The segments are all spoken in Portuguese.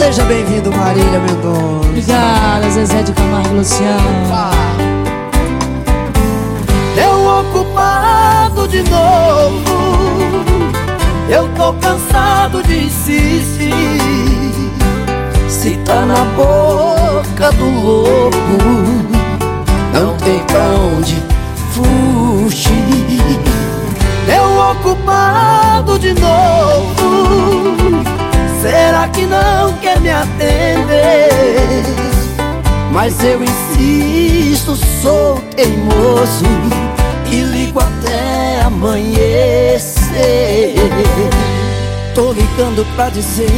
Seja bem-vindo, Marília Mendonça. Obrigada, Zezé de Camargo Luciano. Eu ocupado de novo. Eu tô cansado de insistir. Se tá na boca do lobo, Mas eu insisto, sou teimoso e ligo até amanhecer. Tô ligando pra dizer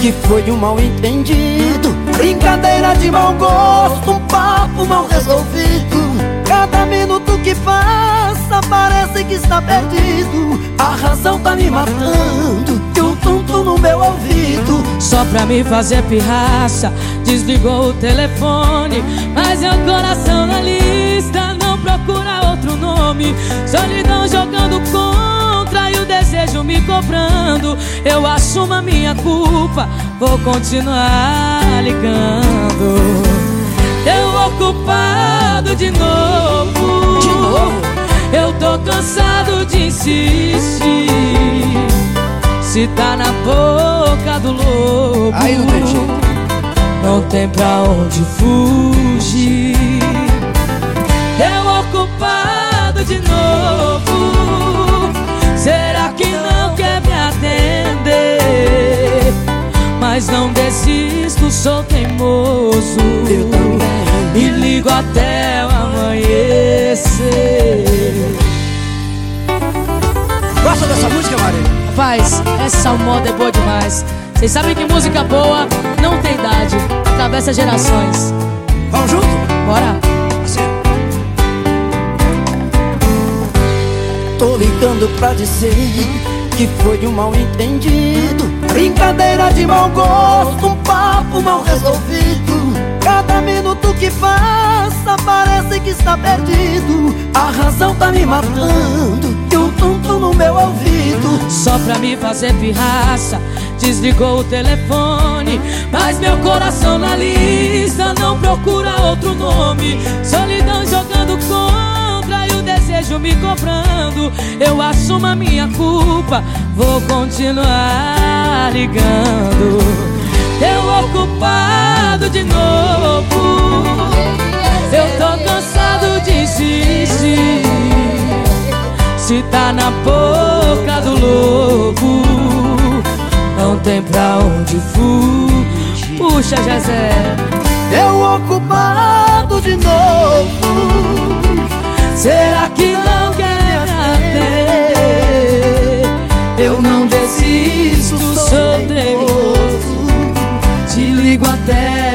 que foi um mal entendido, brincadeira de mau gosto, um papo mal resolvido. Cada minuto que passa parece que está perdido. A razão tá me matando o tonto no meu ouvido. Só pra me fazer pirraça, desligou o telefone. Mas meu coração na lista não procura outro nome. Solidão jogando contra e o desejo me cobrando. Eu assumo a minha culpa, vou continuar ligando. Eu ocupado de novo. De novo? Eu tô cansado de insistir. Se tá na boca do lobo, Aí não tem jeito. não tem pra onde fugir. Eu ocupado de novo. Será que não quer me atender? Mas não desisto, sou teimoso. Eu também. E ligo até o amanhecer. Gosta dessa música, Marília? Rapaz, essa moda é boa demais. Vocês sabem que música boa não tem idade, atravessa gerações. Vamos junto? Bora! Assim. Tô ligando pra dizer que foi um mal entendido. Brincadeira de mau gosto, um papo mal resolvido. Cada minuto que passa parece que está perdido. A razão tá me matando e o tonto no meu ouvido. Só pra me fazer pirraça, desligou o telefone. Mas meu coração na lista não procura outro nome. Solidão jogando contra e o desejo me cobrando. Eu assumo a minha culpa, vou continuar ligando. Eu ocupado de novo. Eu tô cansado de insistir. Se tá na boca não tem pra onde fugir. Puxa, Jezé. Eu ocupado de novo. Será que não quer atender? Eu não desisto, sou teimoso. Te ligo até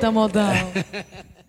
Eita, modão.